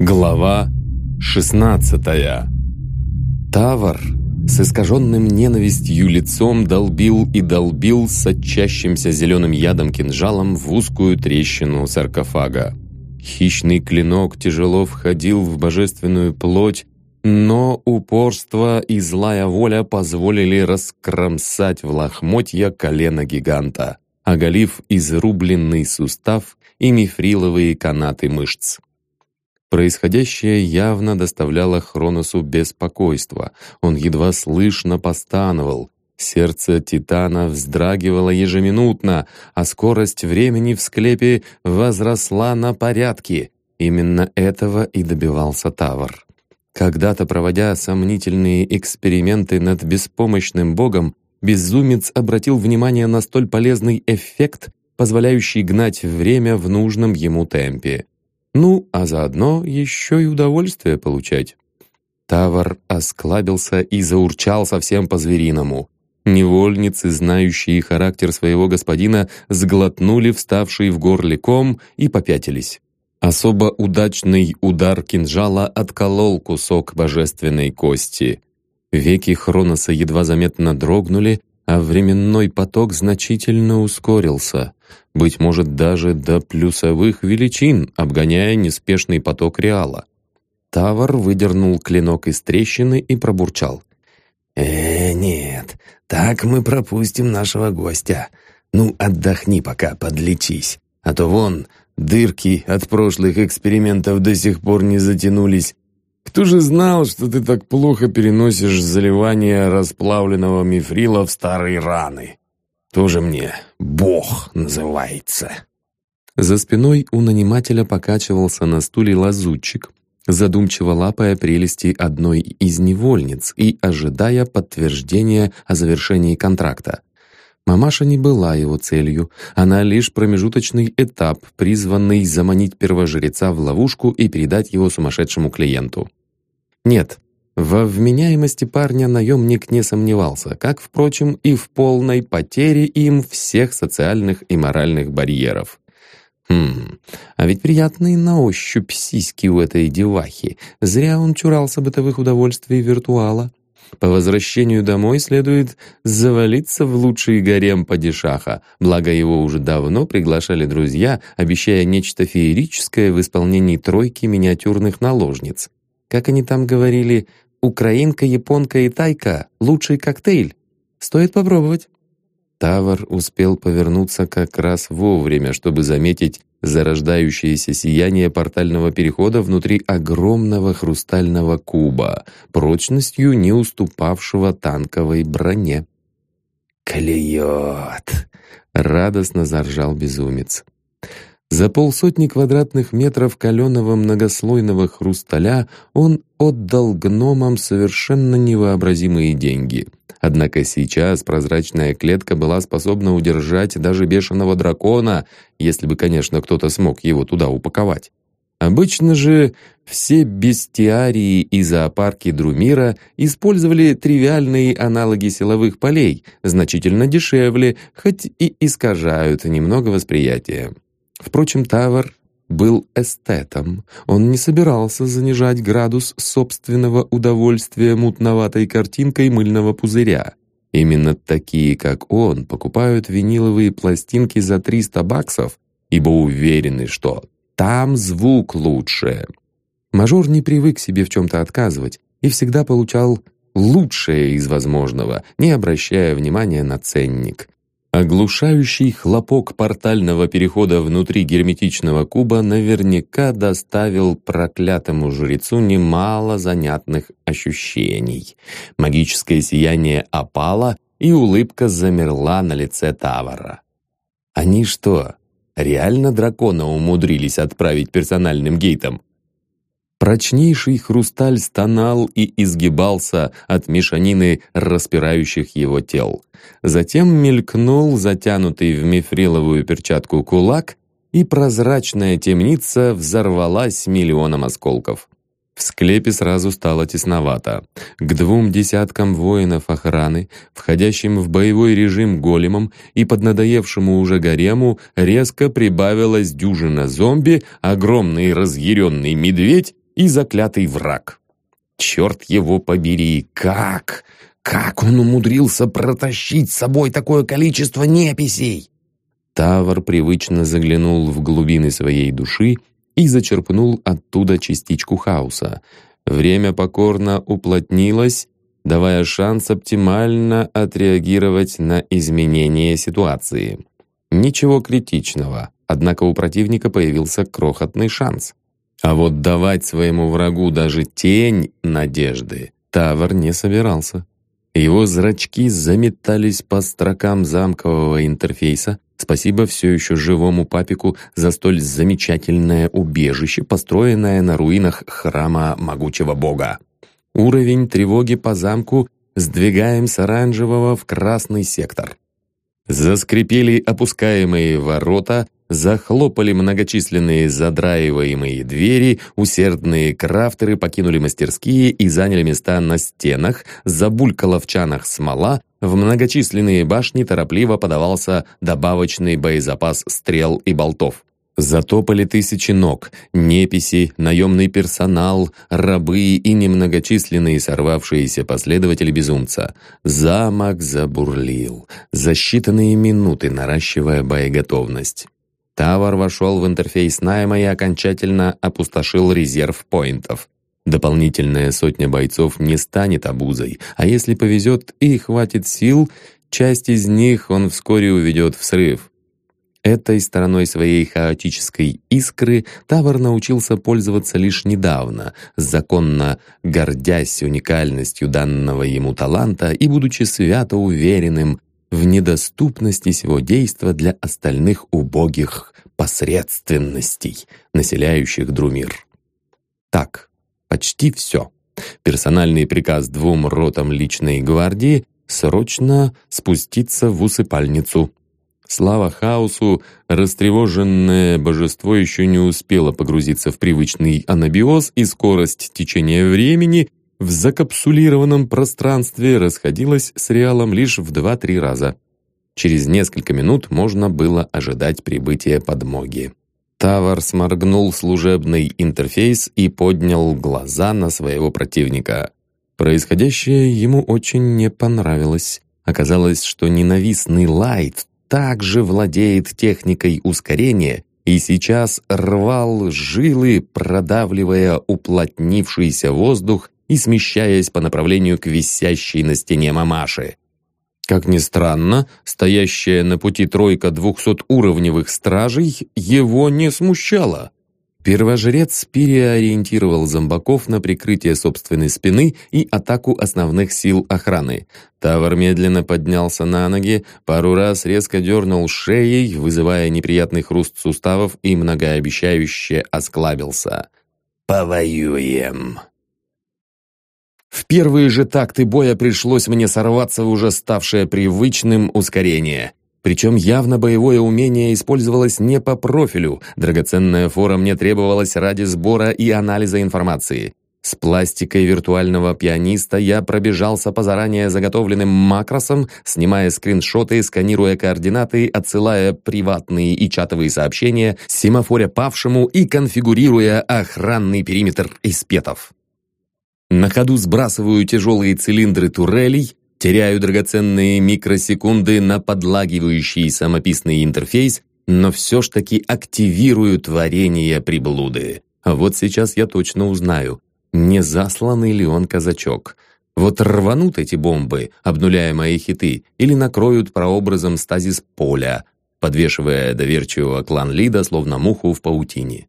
Глава 16 Тавр с искаженным ненавистью лицом долбил и долбил сочащимся зеленым ядом кинжалом в узкую трещину саркофага. Хищный клинок тяжело входил в божественную плоть, но упорство и злая воля позволили раскромсать в лохмотья колено гиганта, оголив изрубленный сустав и мифриловые канаты мышц. Происходящее явно доставляло Хроносу беспокойство. Он едва слышно постановал. Сердце Титана вздрагивало ежеминутно, а скорость времени в склепе возросла на порядки. Именно этого и добивался Тавр. Когда-то, проводя сомнительные эксперименты над беспомощным богом, безумец обратил внимание на столь полезный эффект, позволяющий гнать время в нужном ему темпе. Ну, а заодно еще и удовольствие получать. Тавар осклабился и заурчал совсем по-звериному. Невольницы, знающие характер своего господина, сглотнули вставший в горле ком и попятились. Особо удачный удар кинжала отколол кусок божественной кости. Веки Хроноса едва заметно дрогнули, а временной поток значительно ускорился, быть может, даже до плюсовых величин, обгоняя неспешный поток реала. Тавар выдернул клинок из трещины и пробурчал. «Э, нет, так мы пропустим нашего гостя. Ну, отдохни пока, подлечись. А то вон, дырки от прошлых экспериментов до сих пор не затянулись, кто же знал, что ты так плохо переносишь заливание расплавленного мифрила в старые раны? Тоже мне Бог называется. За спиной у нанимателя покачивался на стуле лазутчик, задумчиво лапая прелести одной из невольниц и ожидая подтверждения о завершении контракта. Мамаша не была его целью, она лишь промежуточный этап, призванный заманить первожреца в ловушку и передать его сумасшедшему клиенту. Нет, во вменяемости парня наемник не сомневался, как, впрочем, и в полной потере им всех социальных и моральных барьеров. Хм, а ведь приятные на ощупь сиськи у этой девахи. Зря он чурался бытовых удовольствий виртуала. По возвращению домой следует завалиться в лучший гарем падишаха, благо его уже давно приглашали друзья, обещая нечто феерическое в исполнении тройки миниатюрных наложниц. Как они там говорили, украинка, японка и тайка — лучший коктейль. Стоит попробовать. Тавар успел повернуться как раз вовремя, чтобы заметить зарождающееся сияние портального перехода внутри огромного хрустального куба, прочностью не уступавшего танковой броне. «Клюет!» — радостно заржал безумец. За полсотни квадратных метров каленого многослойного хрусталя он отдал гномам совершенно невообразимые деньги. Однако сейчас прозрачная клетка была способна удержать даже бешеного дракона, если бы, конечно, кто-то смог его туда упаковать. Обычно же все бестиарии и зоопарки Друмира использовали тривиальные аналоги силовых полей, значительно дешевле, хоть и искажают немного восприятие. Впрочем, Тавр был эстетом. Он не собирался занижать градус собственного удовольствия мутноватой картинкой мыльного пузыря. Именно такие, как он, покупают виниловые пластинки за 300 баксов, ибо уверены, что там звук лучше. Мажор не привык себе в чем-то отказывать и всегда получал лучшее из возможного, не обращая внимания на ценник. Оглушающий хлопок портального перехода внутри герметичного куба наверняка доставил проклятому жрецу немало занятных ощущений. Магическое сияние опало, и улыбка замерла на лице Тавара. Они что, реально дракона умудрились отправить персональным гейтом? Прочнейший хрусталь стонал и изгибался от мешанины распирающих его тел. Затем мелькнул затянутый в мифриловую перчатку кулак, и прозрачная темница взорвалась миллионом осколков. В склепе сразу стало тесновато. К двум десяткам воинов охраны, входящим в боевой режим големом и поднадоевшему уже гарему, резко прибавилась дюжина зомби, огромный разъяренный медведь и заклятый враг. Черт его побери, как? Как он умудрился протащить с собой такое количество неписей? Тавр привычно заглянул в глубины своей души и зачерпнул оттуда частичку хаоса. Время покорно уплотнилось, давая шанс оптимально отреагировать на изменение ситуации. Ничего критичного, однако у противника появился крохотный шанс. А вот давать своему врагу даже тень надежды Тавр не собирался. Его зрачки заметались по строкам замкового интерфейса. Спасибо все еще живому папику за столь замечательное убежище, построенное на руинах храма могучего бога. Уровень тревоги по замку сдвигаем с оранжевого в красный сектор. Заскрипели опускаемые ворота, захлопали многочисленные задраиваемые двери, усердные крафтеры покинули мастерские и заняли места на стенах, забулькала в чанах смола, в многочисленные башни торопливо подавался добавочный боезапас стрел и болтов. Затопали тысячи ног, неписи, наемный персонал, рабы и немногочисленные сорвавшиеся последователи безумца. Замок забурлил, за считанные минуты наращивая боеготовность. Тавар вошел в интерфейс найма и окончательно опустошил резерв поинтов. Дополнительная сотня бойцов не станет обузой, а если повезет и хватит сил, часть из них он вскоре уведет в срыв. Этой стороной своей хаотической искры Тавр научился пользоваться лишь недавно, законно гордясь уникальностью данного ему таланта и будучи свято уверенным в недоступности сего действа для остальных убогих посредственностей, населяющих Друмир. Так, почти все. Персональный приказ двум ротам личной гвардии срочно спуститься в усыпальницу. Слава хаосу, растревоженное божество еще не успело погрузиться в привычный анабиоз, и скорость течения времени в закапсулированном пространстве расходилась с реалом лишь в 2-3 раза. Через несколько минут можно было ожидать прибытия подмоги. Тавар сморгнул служебный интерфейс и поднял глаза на своего противника. Происходящее ему очень не понравилось. Оказалось, что ненавистный Лайт также владеет техникой ускорения и сейчас рвал жилы, продавливая уплотнившийся воздух и смещаясь по направлению к висящей на стене мамаши. Как ни странно, стоящая на пути тройка двухсотуровневых стражей его не смущала. Первожрец переориентировал зомбаков на прикрытие собственной спины и атаку основных сил охраны. Тавр медленно поднялся на ноги, пару раз резко дернул шеей, вызывая неприятный хруст суставов и многообещающе осклабился. «Повоюем!» В первые же такты боя пришлось мне сорваться в уже ставшее привычным ускорение. Причем явно боевое умение использовалось не по профилю, драгоценная фора мне требовалась ради сбора и анализа информации. С пластикой виртуального пианиста я пробежался по заранее заготовленным макросам, снимая скриншоты, сканируя координаты, отсылая приватные и чатовые сообщения, семафоря павшему и конфигурируя охранный периметр из петов. На ходу сбрасываю тяжелые цилиндры турелей, теряю драгоценные микросекунды на подлагивающий самописный интерфейс, но все ж таки активирую творение приблуды. А вот сейчас я точно узнаю, не засланный ли он казачок. Вот рванут эти бомбы, обнуляя мои хиты, или накроют прообразом стазис поля, подвешивая доверчивого клан Лида, словно муху в паутине.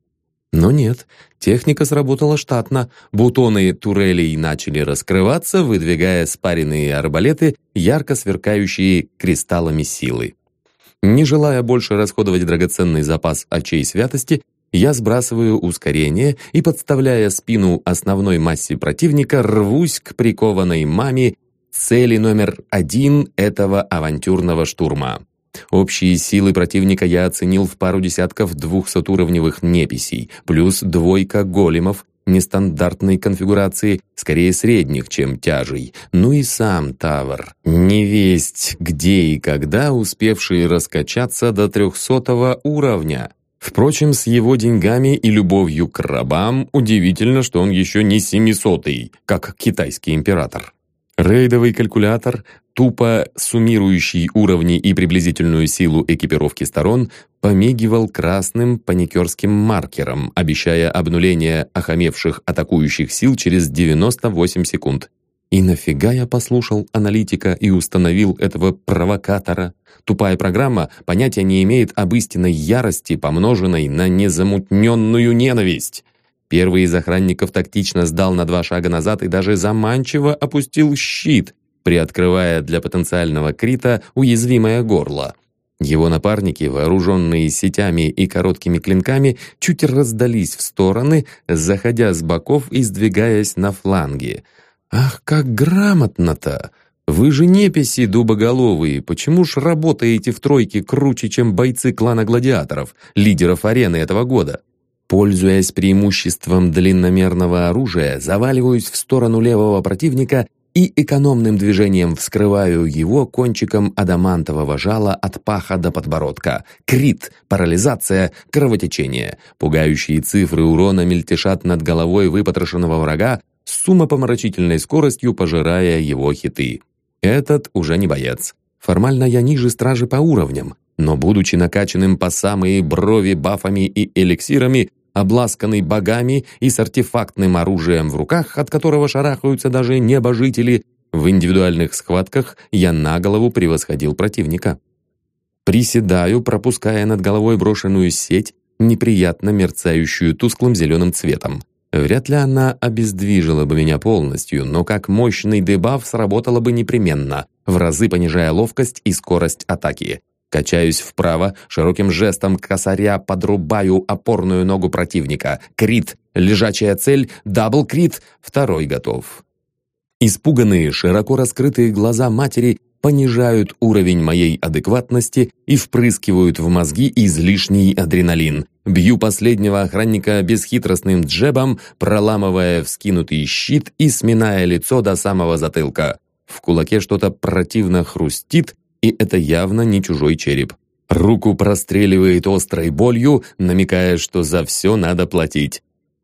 Но нет, техника сработала штатно. Бутоны турелей начали раскрываться, выдвигая спаренные арбалеты, ярко сверкающие кристаллами силы. Не желая больше расходовать драгоценный запас очей святости, я сбрасываю ускорение и, подставляя спину основной массе противника, рвусь к прикованной маме цели номер один этого авантюрного штурма. Общие силы противника я оценил в пару десятков двухсотуровневых неписей, плюс двойка големов нестандартной конфигурации, скорее средних, чем тяжей. Ну и сам Тавр. Невесть, где и когда успевший раскачаться до трехсотого уровня. Впрочем, с его деньгами и любовью к рабам удивительно, что он еще не семисотый, как китайский император. Рейдовый калькулятор, тупо суммирующий уровни и приблизительную силу экипировки сторон, помигивал красным паникерским маркером, обещая обнуление охамевших атакующих сил через 98 секунд. И нафига я послушал аналитика и установил этого провокатора? Тупая программа понятия не имеет об истинной ярости, помноженной на незамутненную ненависть. Первый из охранников тактично сдал на два шага назад и даже заманчиво опустил щит, приоткрывая для потенциального крита уязвимое горло. Его напарники, вооруженные сетями и короткими клинками, чуть раздались в стороны, заходя с боков и сдвигаясь на фланги. «Ах, как грамотно-то! Вы же неписи дубоголовые, почему ж работаете в тройке круче, чем бойцы клана гладиаторов, лидеров арены этого года?» Пользуясь преимуществом длинномерного оружия, заваливаюсь в сторону левого противника и экономным движением вскрываю его кончиком адамантового жала от паха до подбородка. Крит, парализация, кровотечение. Пугающие цифры урона мельтешат над головой выпотрошенного врага с умопомрачительной скоростью, пожирая его хиты. Этот уже не боец. Формально я ниже стражи по уровням, но будучи накачанным по самые брови бафами и эликсирами, обласканный богами и с артефактным оружием в руках, от которого шарахаются даже небожители, в индивидуальных схватках я на голову превосходил противника. Приседаю, пропуская над головой брошенную сеть, неприятно мерцающую тусклым зеленым цветом. Вряд ли она обездвижила бы меня полностью, но как мощный дебаф сработала бы непременно, в разы понижая ловкость и скорость атаки. Качаюсь вправо, широким жестом косаря подрубаю опорную ногу противника. Крит, лежачая цель, double-крит, второй готов. Испуганные, широко раскрытые глаза матери понижают уровень моей адекватности и впрыскивают в мозги излишний адреналин. Бью последнего охранника бесхитростным джебом, проламывая вскинутый щит и сминая лицо до самого затылка. В кулаке что-то противно хрустит, и это явно не чужой череп. Руку простреливает острой болью, намекая, что за все надо платить.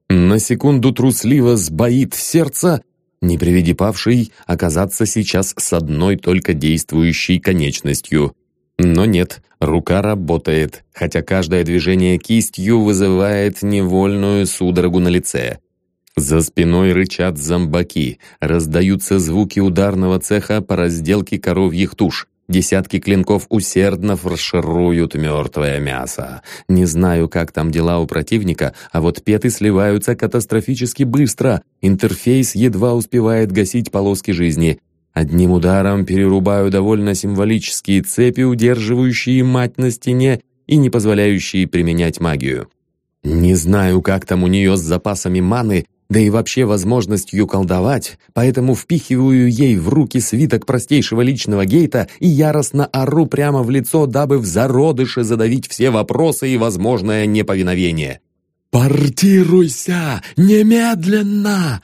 На секунду трусливо сбоит сердце, не приведи павший оказаться сейчас с одной только действующей конечностью. Но нет, рука работает, хотя каждое движение кистью вызывает невольную судорогу на лице. За спиной рычат зомбаки, раздаются звуки ударного цеха по разделке коровьих туш. Десятки клинков усердно фаршируют мертвое мясо. Не знаю, как там дела у противника, а вот петы сливаются катастрофически быстро. Интерфейс едва успевает гасить полоски жизни. Одним ударом перерубаю довольно символические цепи, удерживающие мать на стене и не позволяющие применять магию. Не знаю, как там у нее с запасами маны, да и вообще возможностью колдовать, поэтому впихиваю ей в руки свиток простейшего личного гейта и яростно ору прямо в лицо, дабы в зародыше задавить все вопросы и возможное неповиновение. «Портируйся! Немедленно!»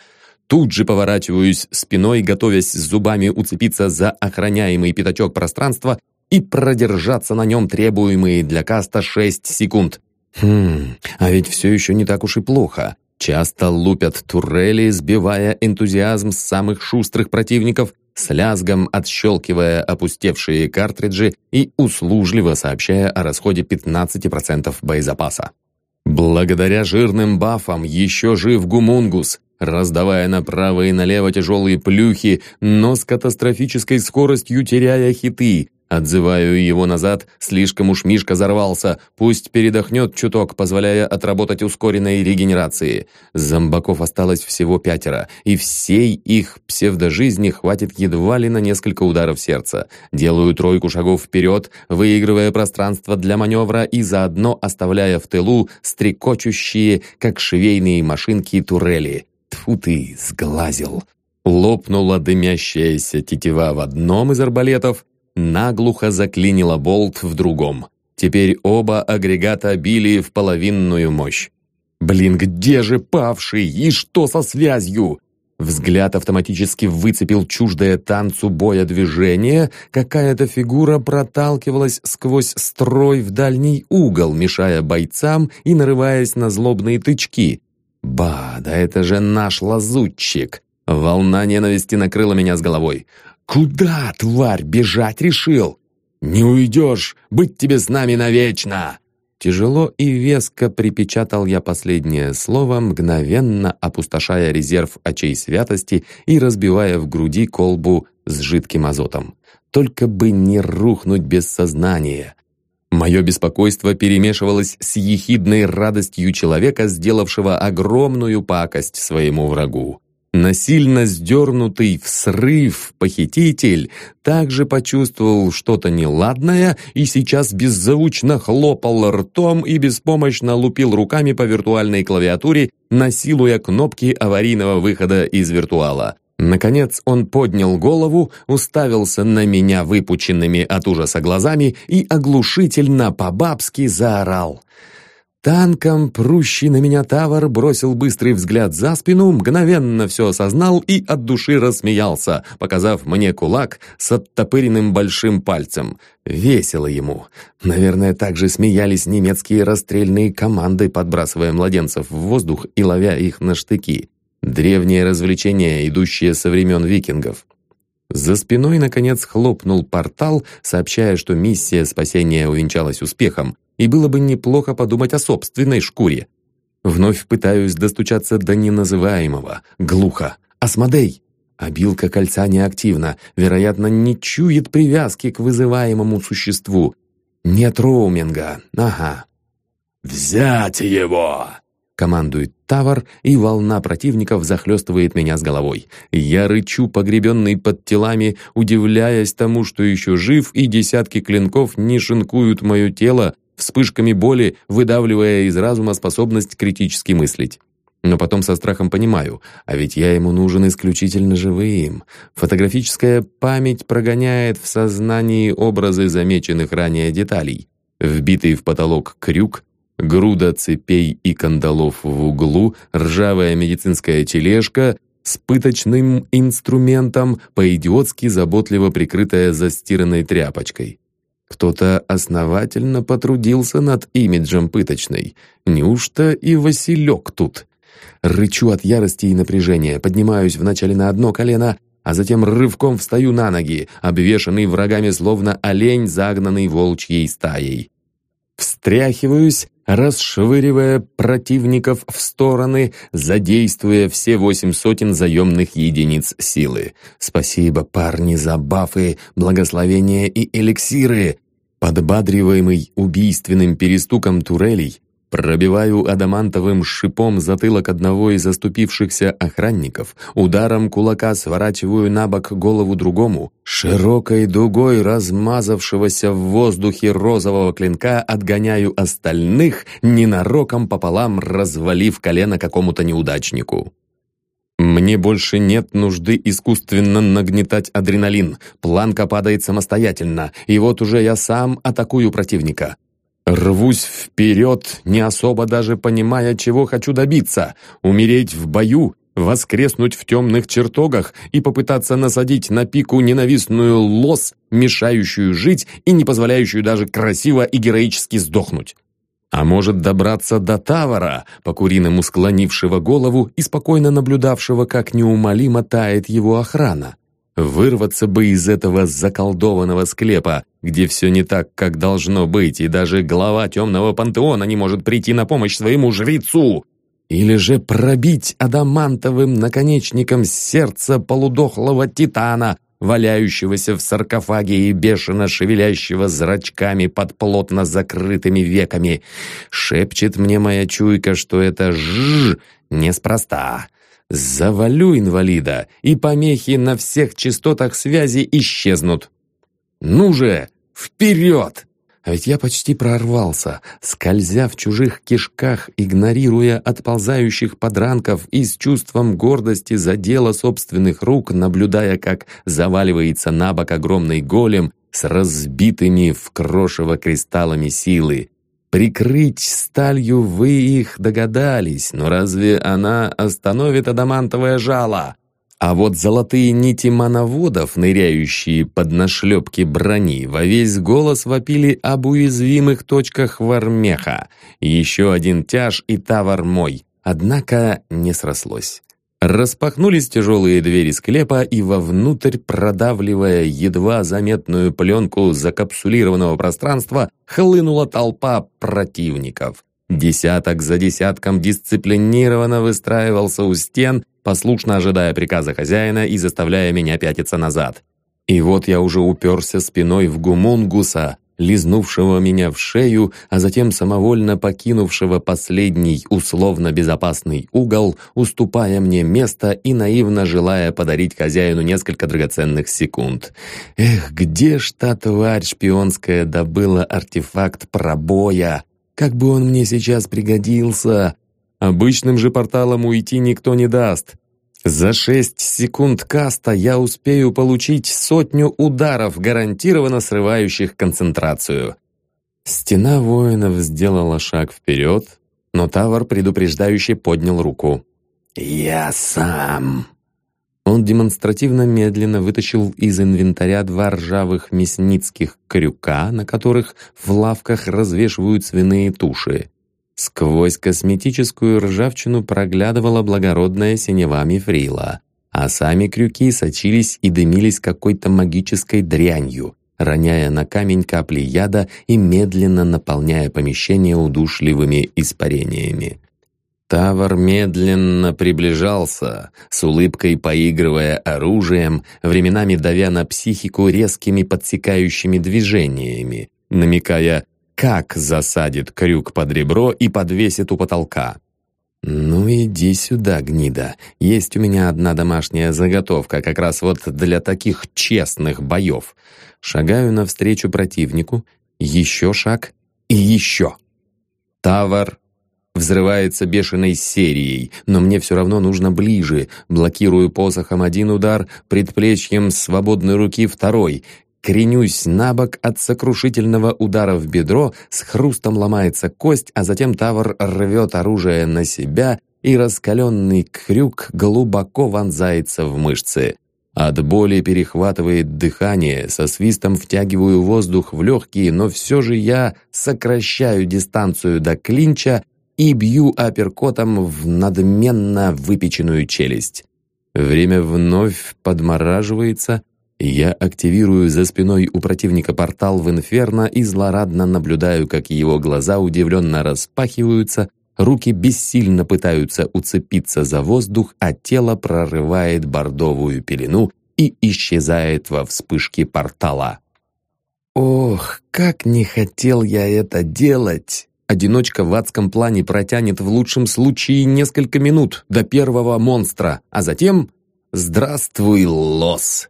Тут же поворачиваюсь спиной, готовясь зубами уцепиться за охраняемый пятачок пространства и продержаться на нем требуемые для каста 6 секунд. Хм, а ведь все еще не так уж и плохо. Часто лупят турели, сбивая энтузиазм самых шустрых противников, с лязгом отщелкивая опустевшие картриджи и услужливо сообщая о расходе 15% боезапаса. Благодаря жирным бафам еще жив Гумунгус, раздавая направо и налево тяжелые плюхи, но с катастрофической скоростью теряя хиты, Отзываю его назад, слишком уж Мишка зарвался, пусть передохнет чуток, позволяя отработать ускоренной регенерации. Зомбаков осталось всего пятеро, и всей их псевдожизни хватит едва ли на несколько ударов сердца. Делаю тройку шагов вперед, выигрывая пространство для маневра и заодно оставляя в тылу стрекочущие, как швейные машинки, турели. Тфу ты, сглазил. Лопнула дымящаяся тетива в одном из арбалетов, наглухо заклинило болт в другом. Теперь оба агрегата били в половинную мощь. «Блин, где же павший? И что со связью?» Взгляд автоматически выцепил чуждое танцу боя движение, какая-то фигура проталкивалась сквозь строй в дальний угол, мешая бойцам и нарываясь на злобные тычки. «Ба, да это же наш лазутчик!» Волна ненависти накрыла меня с головой. «Куда, тварь, бежать решил?» «Не уйдешь! Быть тебе с нами навечно!» Тяжело и веско припечатал я последнее слово, мгновенно опустошая резерв очей святости и разбивая в груди колбу с жидким азотом. Только бы не рухнуть без сознания. Мое беспокойство перемешивалось с ехидной радостью человека, сделавшего огромную пакость своему врагу. Насильно сдернутый в срыв похититель также почувствовал что-то неладное и сейчас беззвучно хлопал ртом и беспомощно лупил руками по виртуальной клавиатуре, насилуя кнопки аварийного выхода из виртуала. Наконец он поднял голову, уставился на меня выпученными от ужаса глазами и оглушительно по-бабски заорал — Танком прущий на меня Тавр бросил быстрый взгляд за спину, мгновенно все осознал и от души рассмеялся, показав мне кулак с оттопыренным большим пальцем. Весело ему. Наверное, также смеялись немецкие расстрельные команды, подбрасывая младенцев в воздух и ловя их на штыки. Древнее развлечение, идущее со времен викингов. За спиной, наконец, хлопнул портал, сообщая, что миссия спасения увенчалась успехом, и было бы неплохо подумать о собственной шкуре. Вновь пытаюсь достучаться до неназываемого. Глухо. «Асмодей!» Обилка кольца неактивна, вероятно, не чует привязки к вызываемому существу. Нет роуминга. Ага. «Взять его!» Командует Тавар, и волна противников захлестывает меня с головой. Я рычу, погребенный под телами, удивляясь тому, что еще жив, и десятки клинков не шинкуют мое тело, вспышками боли, выдавливая из разума способность критически мыслить. Но потом со страхом понимаю, а ведь я ему нужен исключительно живым. Фотографическая память прогоняет в сознании образы замеченных ранее деталей. Вбитый в потолок крюк, груда цепей и кандалов в углу, ржавая медицинская тележка с пыточным инструментом, по-идиотски заботливо прикрытая застиранной тряпочкой. Кто-то основательно потрудился над имиджем пыточной. Неужто и Василек тут? Рычу от ярости и напряжения, поднимаюсь вначале на одно колено, а затем рывком встаю на ноги, обвешанный врагами словно олень, загнанный волчьей стаей. Встряхиваюсь, расшвыривая противников в стороны, задействуя все восемь сотен заемных единиц силы. Спасибо, парни, за бафы, благословения и эликсиры. Подбадриваемый убийственным перестуком турелей, Пробиваю адамантовым шипом затылок одного из заступившихся охранников, ударом кулака сворачиваю на бок голову другому, широкой дугой размазавшегося в воздухе розового клинка отгоняю остальных, ненароком пополам развалив колено какому-то неудачнику. Мне больше нет нужды искусственно нагнетать адреналин. Планка падает самостоятельно, и вот уже я сам атакую противника. Рвусь вперед, не особо даже понимая, чего хочу добиться. Умереть в бою, воскреснуть в темных чертогах и попытаться насадить на пику ненавистную лос, мешающую жить и не позволяющую даже красиво и героически сдохнуть. А может добраться до Тавара, по-куриному склонившего голову и спокойно наблюдавшего, как неумолимо тает его охрана. Вырваться бы из этого заколдованного склепа, где все не так, как должно быть, и даже глава темного пантеона не может прийти на помощь своему жрецу. Или же пробить адамантовым наконечником сердце полудохлого титана, валяющегося в саркофаге и бешено шевелящего зрачками под плотно закрытыми веками. Шепчет мне моя чуйка, что это «жжж» неспроста. Завалю инвалида, и помехи на всех частотах связи исчезнут. Ну же, вперед! А ведь я почти прорвался, скользя в чужих кишках, игнорируя отползающих подранков и с чувством гордости за дело собственных рук, наблюдая, как заваливается на бок огромный голем с разбитыми в крошево кристаллами силы. Прикрыть сталью вы их догадались, но разве она остановит адамантовое жало? А вот золотые нити мановодов, ныряющие под нашлепки брони, во весь голос вопили об уязвимых точках Вармеха. Еще один тяж и тавар мой. Однако не срослось. Распахнулись тяжелые двери склепа, и вовнутрь, продавливая едва заметную пленку закапсулированного пространства, хлынула толпа противников. Десяток за десятком дисциплинированно выстраивался у стен, послушно ожидая приказа хозяина и заставляя меня пятиться назад. И вот я уже уперся спиной в гумунгуса, лизнувшего меня в шею, а затем самовольно покинувшего последний условно безопасный угол, уступая мне место и наивно желая подарить хозяину несколько драгоценных секунд. Эх, где ж та тварь шпионская добыла артефакт пробоя? Как бы он мне сейчас пригодился! Обычным же порталом уйти никто не даст. За шесть секунд каста я успею получить сотню ударов, гарантированно срывающих концентрацию. Стена воинов сделала шаг вперед, но Тавар предупреждающе поднял руку. «Я сам!» Он демонстративно медленно вытащил из инвентаря два ржавых мясницких крюка, на которых в лавках развешивают свиные туши. Сквозь косметическую ржавчину проглядывала благородная синева мифрила, а сами крюки сочились и дымились какой-то магической дрянью, роняя на камень капли яда и медленно наполняя помещение удушливыми испарениями. Тавар медленно приближался, с улыбкой поигрывая оружием, временами давя на психику резкими подсекающими движениями, намекая как засадит крюк под ребро и подвесит у потолка. «Ну иди сюда, гнида. Есть у меня одна домашняя заготовка, как раз вот для таких честных боев. Шагаю навстречу противнику, еще шаг и еще. Тавар взрывается бешеной серией, но мне все равно нужно ближе. Блокирую посохом один удар, предплечьем свободной руки второй кренюсь на бок от сокрушительного удара в бедро, с хрустом ломается кость, а затем Тавр рвет оружие на себя, и раскаленный крюк глубоко вонзается в мышцы. От боли перехватывает дыхание, со свистом втягиваю воздух в легкие, но все же я сокращаю дистанцию до клинча и бью апперкотом в надменно выпеченную челюсть. Время вновь подмораживается, я активирую за спиной у противника портал в инферно и злорадно наблюдаю, как его глаза удивленно распахиваются, руки бессильно пытаются уцепиться за воздух, а тело прорывает бордовую пелену и исчезает во вспышке портала. Ох, как не хотел я это делать! Одиночка в адском плане протянет в лучшем случае несколько минут до первого монстра, а затем «Здравствуй, лос!»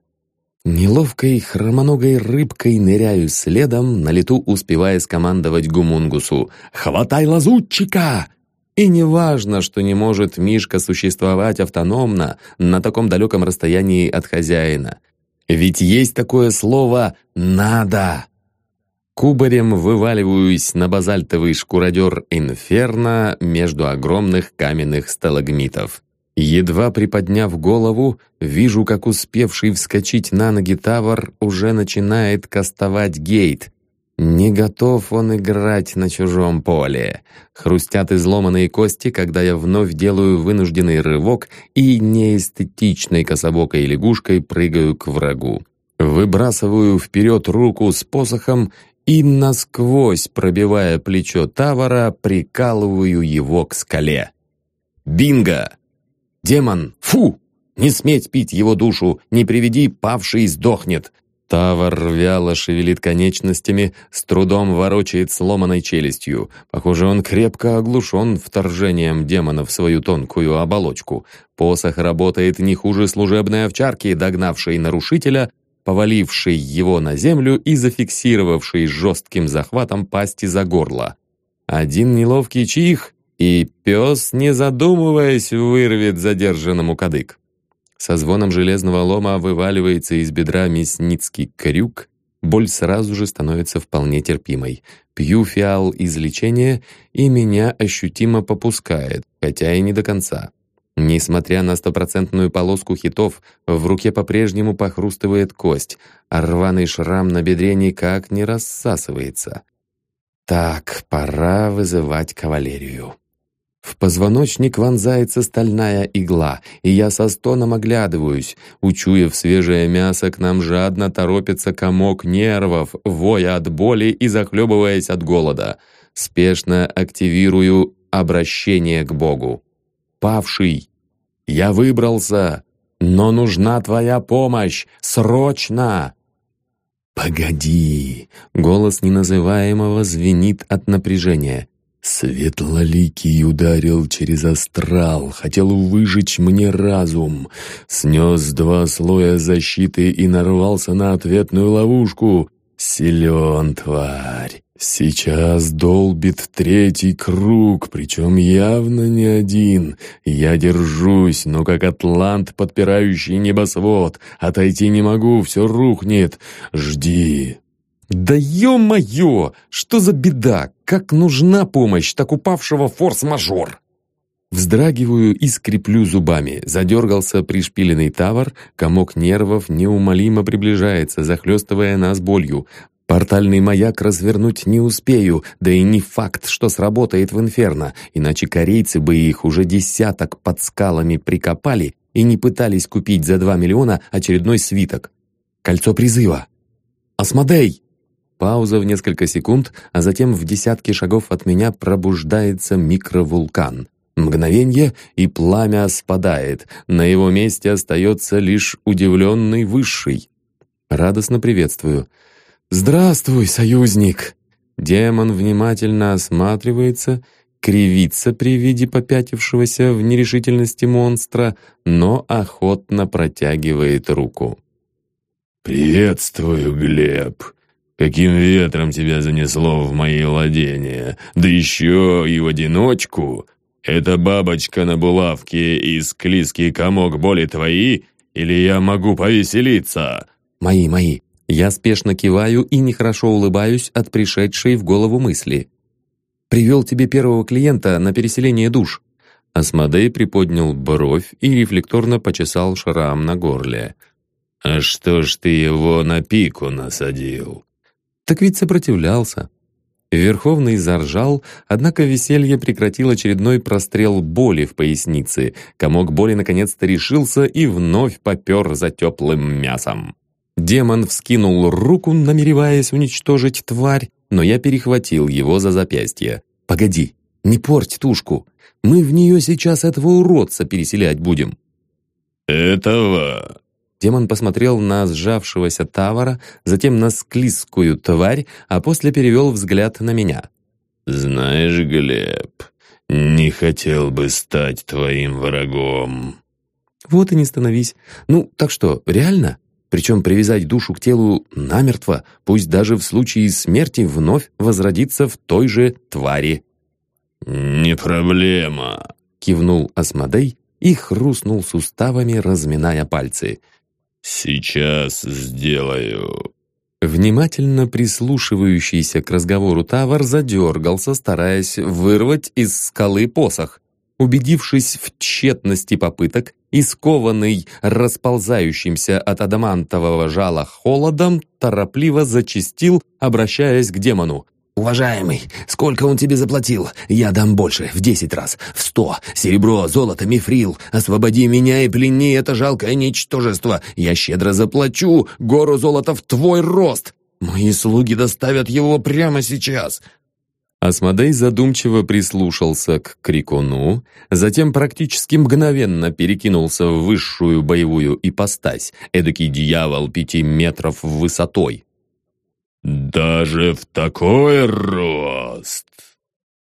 Неловкой хромоногой рыбкой ныряю следом, на лету успевая скомандовать гумунгусу «Хватай лазутчика!» И не важно, что не может Мишка существовать автономно на таком далеком расстоянии от хозяина. Ведь есть такое слово «надо». Кубарем вываливаюсь на базальтовый шкуродер Инферно между огромных каменных сталагмитов. Едва приподняв голову, вижу, как успевший вскочить на ноги Тавар уже начинает кастовать гейт. Не готов он играть на чужом поле. Хрустят изломанные кости, когда я вновь делаю вынужденный рывок и неэстетичной кособокой лягушкой прыгаю к врагу. Выбрасываю вперед руку с посохом и, насквозь пробивая плечо Тавара, прикалываю его к скале. «Бинго!» Демон! Фу! Не сметь пить его душу, не приведи, павший сдохнет!» Тавар вяло шевелит конечностями, с трудом ворочает сломанной челюстью. Похоже, он крепко оглушен вторжением демона в свою тонкую оболочку. Посох работает не хуже служебной овчарки, догнавшей нарушителя, повалившей его на землю и зафиксировавшей жестким захватом пасти за горло. Один неловкий чих, и пес, не задумываясь, вырвет задержанному кадык. Со звоном железного лома вываливается из бедра мясницкий крюк, боль сразу же становится вполне терпимой. Пью фиал излечения, и меня ощутимо попускает, хотя и не до конца. Несмотря на стопроцентную полоску хитов, в руке по-прежнему похрустывает кость, а рваный шрам на бедре никак не рассасывается. Так, пора вызывать кавалерию. В позвоночник вонзается стальная игла, и я со стоном оглядываюсь. Учуяв свежее мясо, к нам жадно торопится комок нервов, воя от боли и захлебываясь от голода. Спешно активирую обращение к Богу. «Павший, я выбрался, но нужна твоя помощь, срочно!» «Погоди!» — голос неназываемого звенит от напряжения. Светлоликий ударил через астрал, хотел выжечь мне разум, снес два слоя защиты и нарвался на ответную ловушку. Силен, тварь. Сейчас долбит третий круг, причем явно не один. Я держусь, но как атлант, подпирающий небосвод. Отойти не могу, все рухнет. Жди, «Да ё-моё! Что за беда? Как нужна помощь, так упавшего форс-мажор!» Вздрагиваю и скреплю зубами. Задергался пришпиленный тавр, комок нервов неумолимо приближается, захлестывая нас болью. Портальный маяк развернуть не успею, да и не факт, что сработает в инферно, иначе корейцы бы их уже десяток под скалами прикопали и не пытались купить за два миллиона очередной свиток. Кольцо призыва. «Асмодей!» Пауза в несколько секунд, а затем в десятки шагов от меня пробуждается микровулкан. Мгновенье, и пламя спадает. На его месте остается лишь удивленный высший. Радостно приветствую. «Здравствуй, союзник!» Демон внимательно осматривается, кривится при виде попятившегося в нерешительности монстра, но охотно протягивает руку. «Приветствую, Глеб!» Каким ветром тебя занесло в мои владения? Да еще и в одиночку? Эта бабочка на булавке и склизкий комок боли твои? Или я могу повеселиться?» «Мои, мои». Я спешно киваю и нехорошо улыбаюсь от пришедшей в голову мысли. «Привел тебе первого клиента на переселение душ». Асмодей приподнял бровь и рефлекторно почесал шрам на горле. «А что ж ты его на пику насадил?» Так ведь сопротивлялся. Верховный заржал, однако веселье прекратил очередной прострел боли в пояснице. Комок боли наконец-то решился и вновь попер за теплым мясом. Демон вскинул руку, намереваясь уничтожить тварь, но я перехватил его за запястье. «Погоди, не порть тушку. Мы в нее сейчас этого уродца переселять будем». «Этого?» Демон посмотрел на сжавшегося Тавара, затем на склизкую тварь, а после перевел взгляд на меня. «Знаешь, Глеб, не хотел бы стать твоим врагом». «Вот и не становись. Ну, так что, реально? Причем привязать душу к телу намертво, пусть даже в случае смерти вновь возродиться в той же твари». «Не проблема», — кивнул Асмодей и хрустнул суставами, разминая пальцы. «Сейчас сделаю». Внимательно прислушивающийся к разговору Тавар задергался, стараясь вырвать из скалы посох. Убедившись в тщетности попыток и скованный расползающимся от адамантового жала холодом, торопливо зачистил, обращаясь к демону. «Уважаемый, сколько он тебе заплатил? Я дам больше, в десять раз, в сто. Серебро, золото, мифрил. Освободи меня и плени это жалкое ничтожество. Я щедро заплачу гору золота в твой рост. Мои слуги доставят его прямо сейчас». Асмодей задумчиво прислушался к крикуну, затем практически мгновенно перекинулся в высшую боевую ипостась, эдакий дьявол пяти метров высотой. «Даже в такой рост!»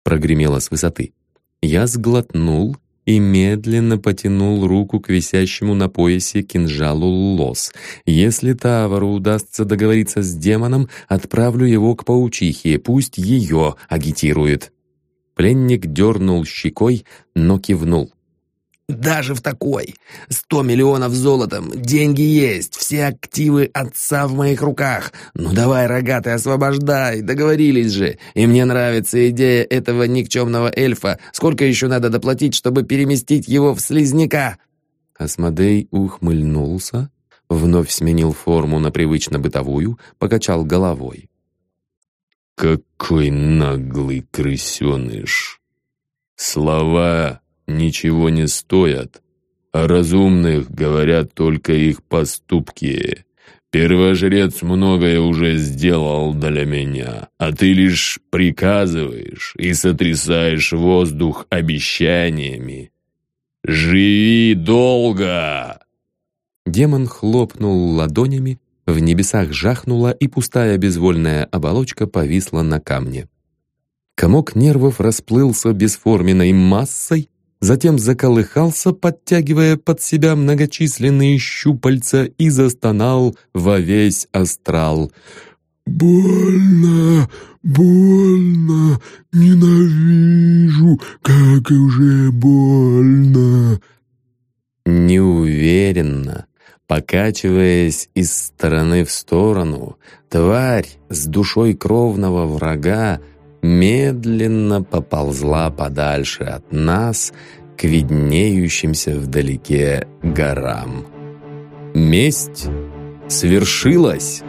Прогремело с высоты. Я сглотнул и медленно потянул руку к висящему на поясе кинжалу лос. Если Тавару удастся договориться с демоном, отправлю его к паучихе, пусть ее агитирует. Пленник дернул щекой, но кивнул. Даже в такой. Сто миллионов золотом, деньги есть, все активы отца в моих руках. Ну давай, рогатый, освобождай, договорились же. И мне нравится идея этого никчемного эльфа. Сколько еще надо доплатить, чтобы переместить его в слизняка?» Асмодей ухмыльнулся, вновь сменил форму на привычно бытовую, покачал головой. «Какой наглый крысеныш! Слова ничего не стоят, а разумных говорят только их поступки. Первожрец многое уже сделал для меня, а ты лишь приказываешь и сотрясаешь воздух обещаниями. Живи долго!» Демон хлопнул ладонями, в небесах жахнула, и пустая безвольная оболочка повисла на камне. Комок нервов расплылся бесформенной массой, затем заколыхался, подтягивая под себя многочисленные щупальца и застонал во весь астрал. «Больно, больно, ненавижу, как уже больно!» Неуверенно, покачиваясь из стороны в сторону, тварь с душой кровного врага медленно поползла подальше от нас к виднеющимся вдалеке горам. Месть свершилась!